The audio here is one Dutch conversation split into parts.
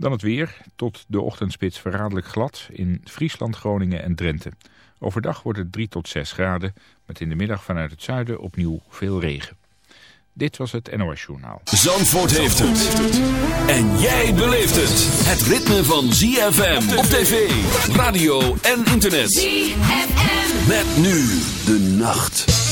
Dan het weer. Tot de ochtendspits verraderlijk glad in Friesland, Groningen en Drenthe. Overdag wordt het 3 tot 6 graden. Met in de middag vanuit het zuiden opnieuw veel regen. Dit was het NOS Journaal. Zandvoort heeft het. En jij beleeft het. Het ritme van ZFM op tv, radio en internet. ZFM. Met nu de nacht.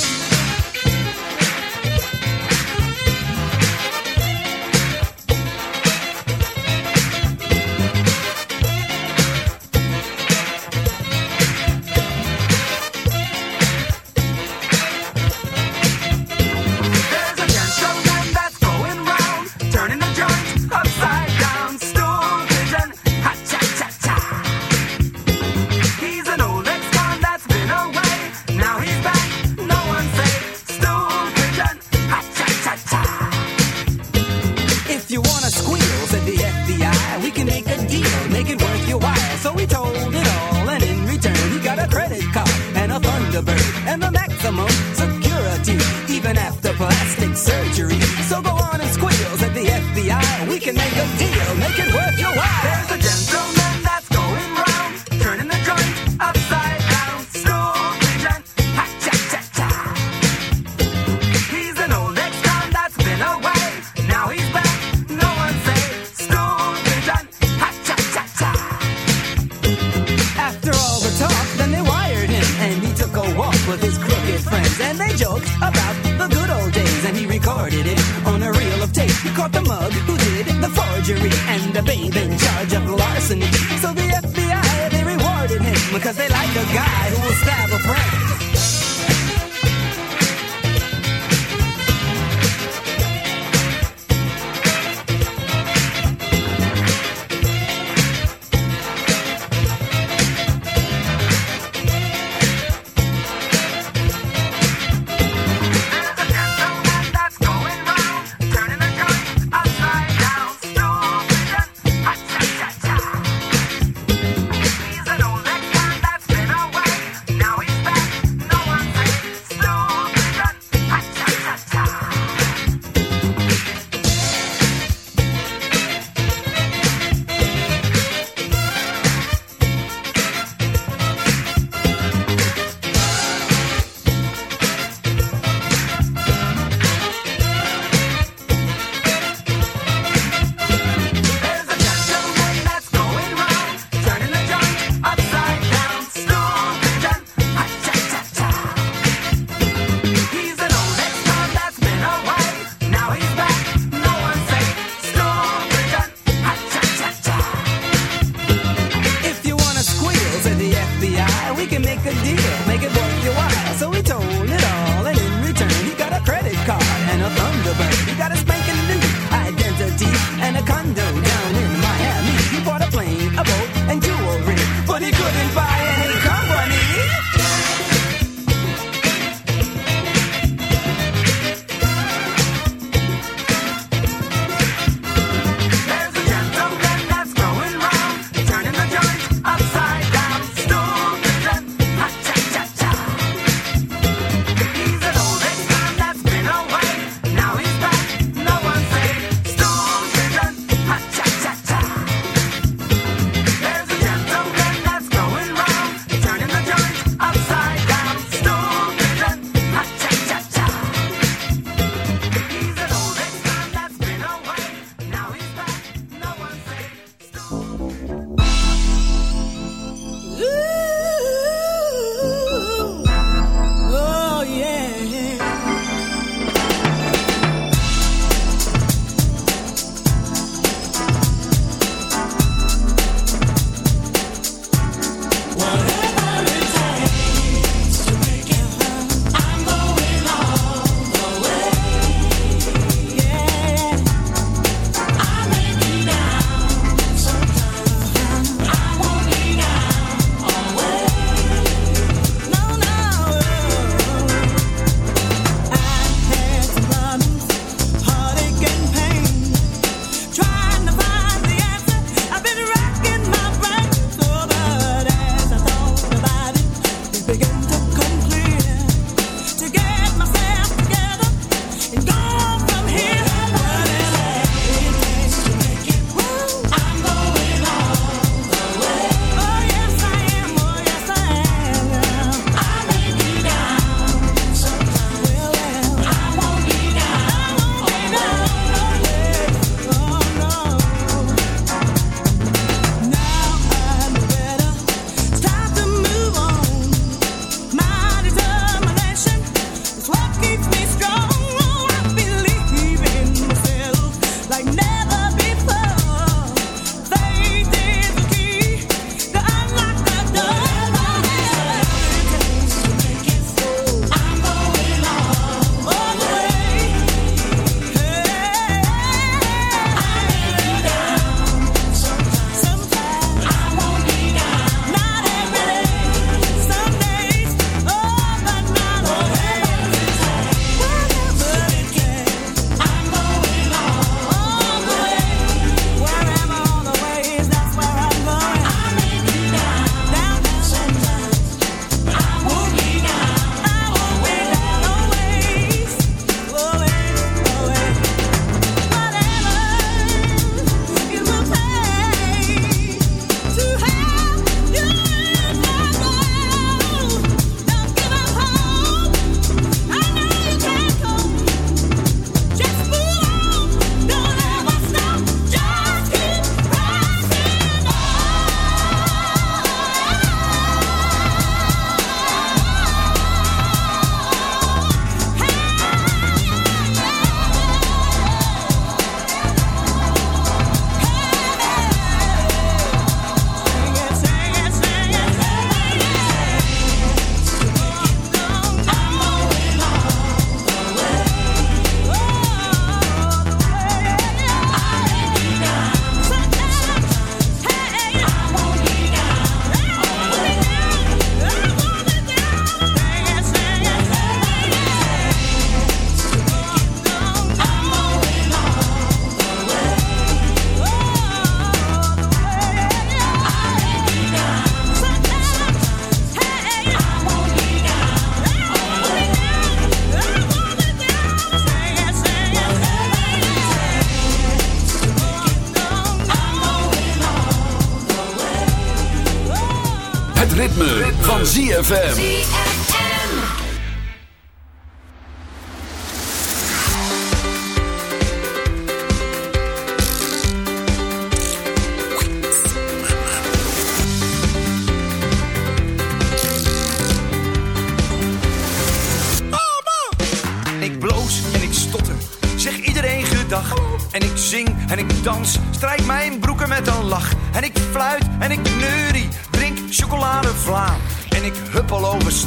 Ritme, van ZFM.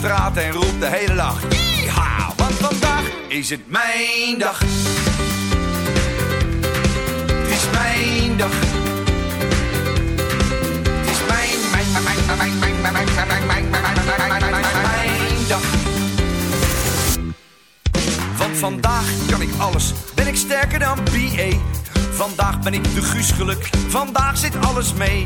Straat en roep de hele dag. Yeeha, want vandaag is het mijn dag. Het is mijn dag. Het is mijn, mijn, mijn, mijn, mijn, mijn, mijn, mijn, mijn, mijn, mijn, mijn, mijn, mijn, mijn, mijn dag. Want vandaag kan ik alles, ben ik sterker dan BA. Vandaag ben ik de Guus geluk, vandaag zit alles mee.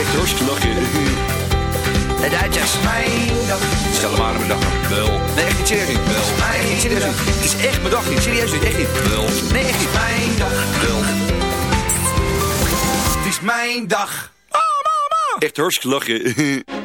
Echt hartstikke lachen. De Duitsers. Mijn dag, Stel maar mijn dag. Wel. Nee, echt niet serieus. Wel. Echt niet serieus. Het is echt mijn dag niet. Serieus niet. Echt niet. Wel. Nee, echt niet. mijn dag, Wel. het is mijn dag. Echt hartstikke lachen.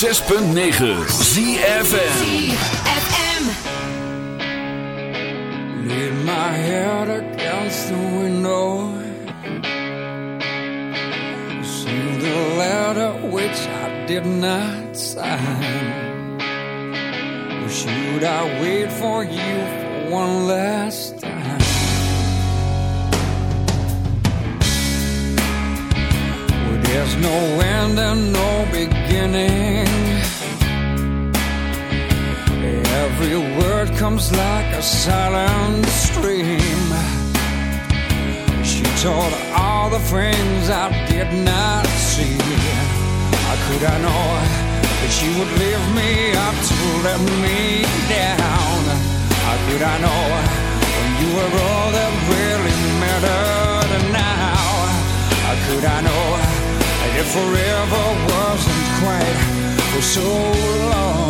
106.9 ZFN did I know you were all that really mattered? And now, how could I know that forever wasn't quite for so long?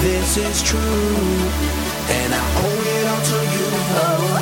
This is true, and I owe it all to you. Oh.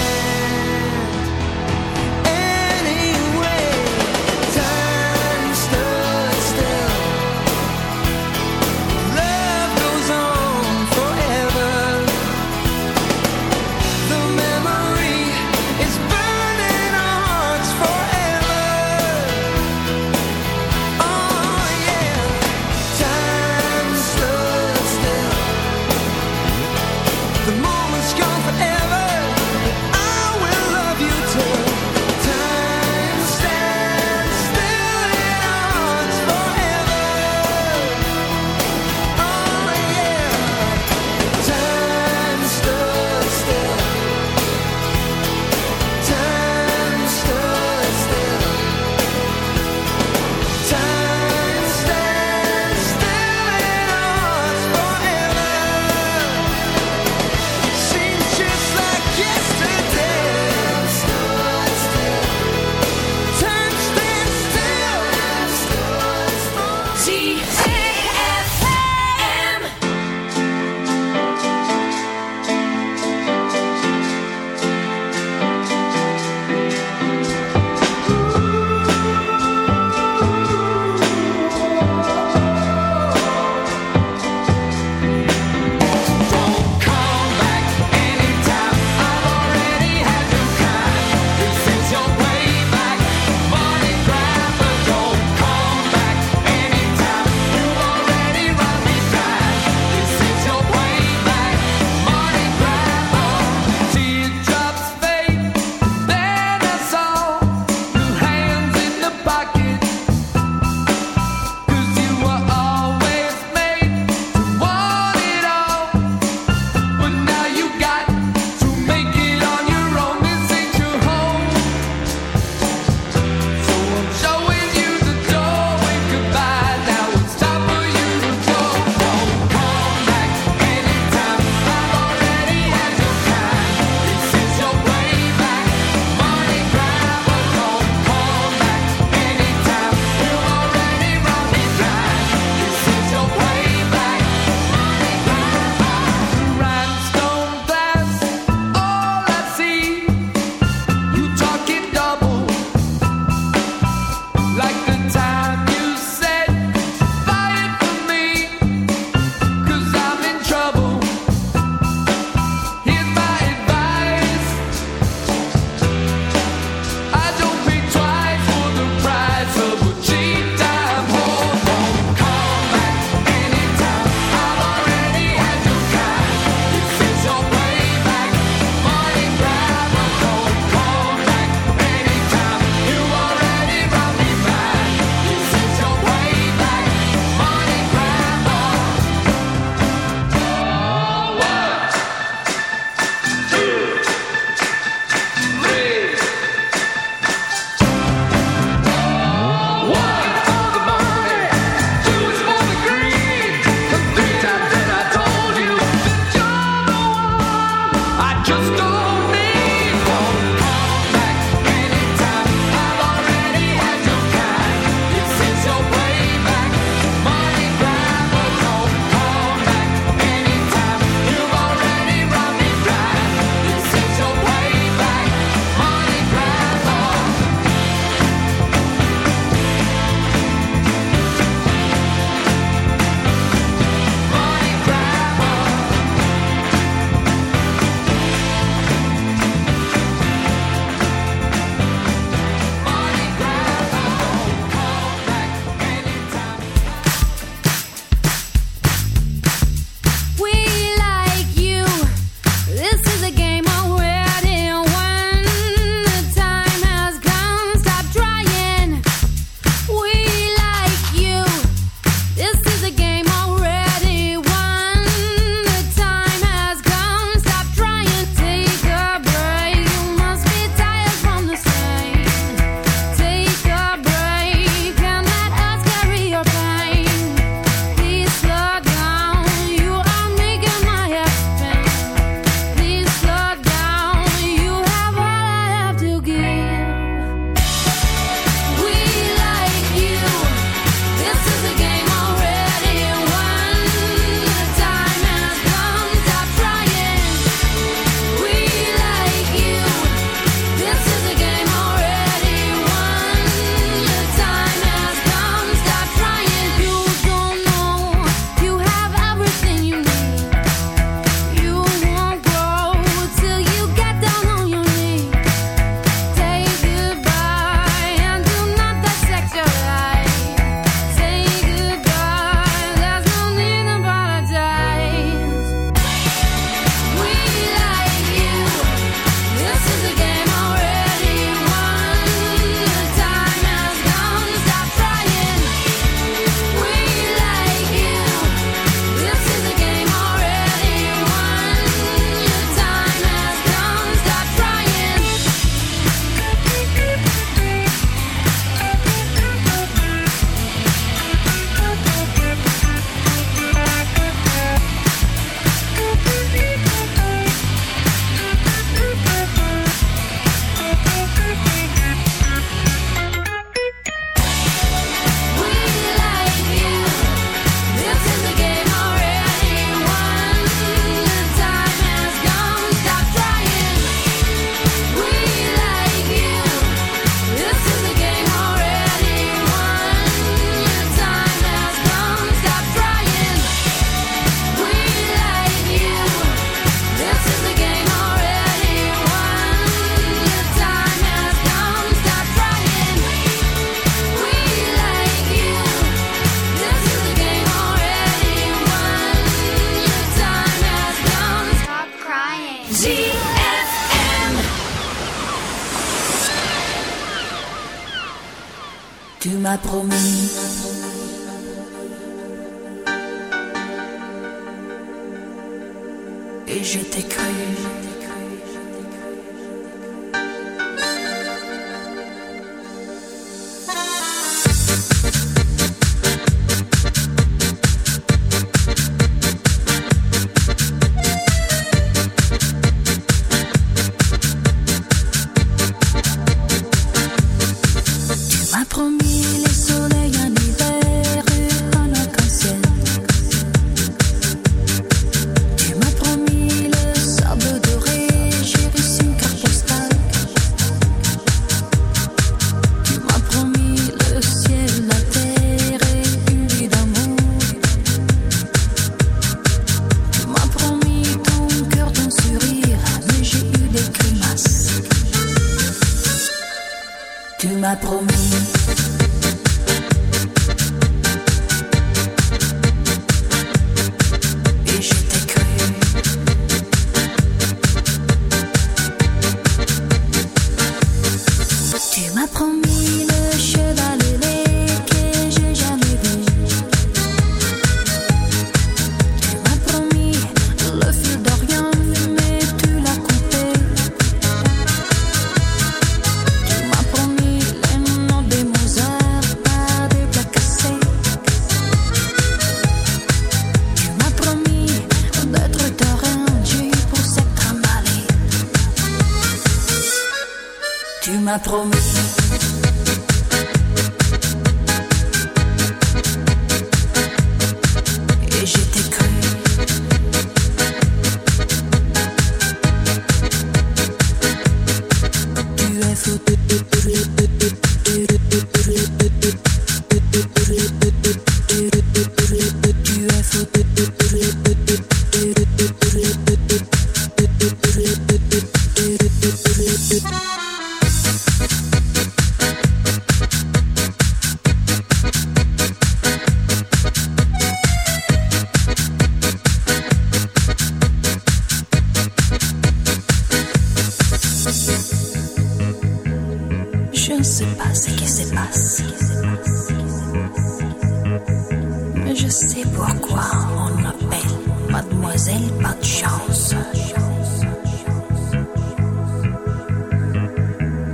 Je sais pourquoi on m'appelle Mademoiselle Pas de chance.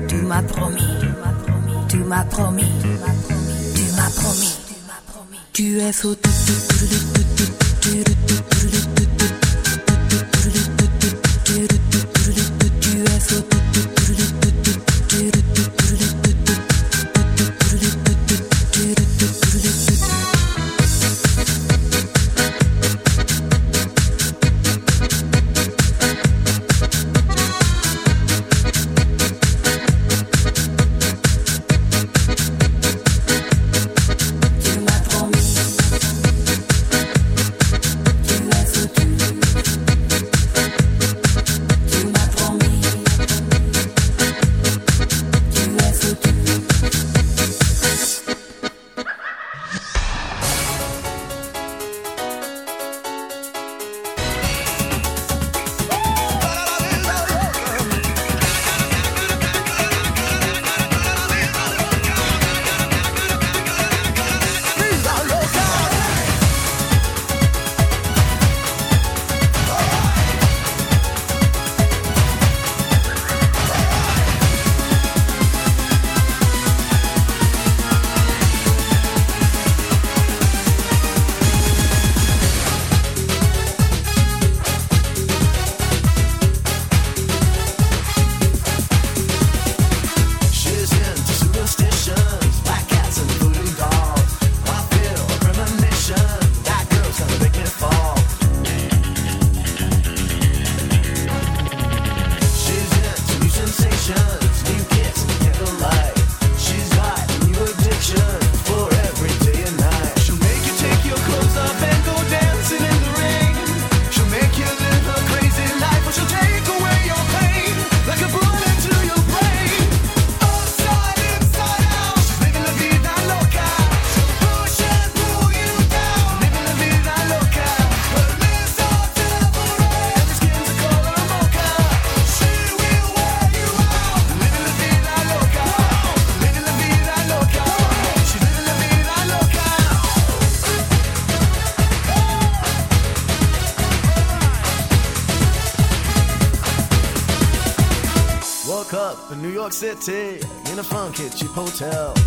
Tu m'as promis, tu m'as promis, tu m'as promis, tu es fou. Funk at hotel.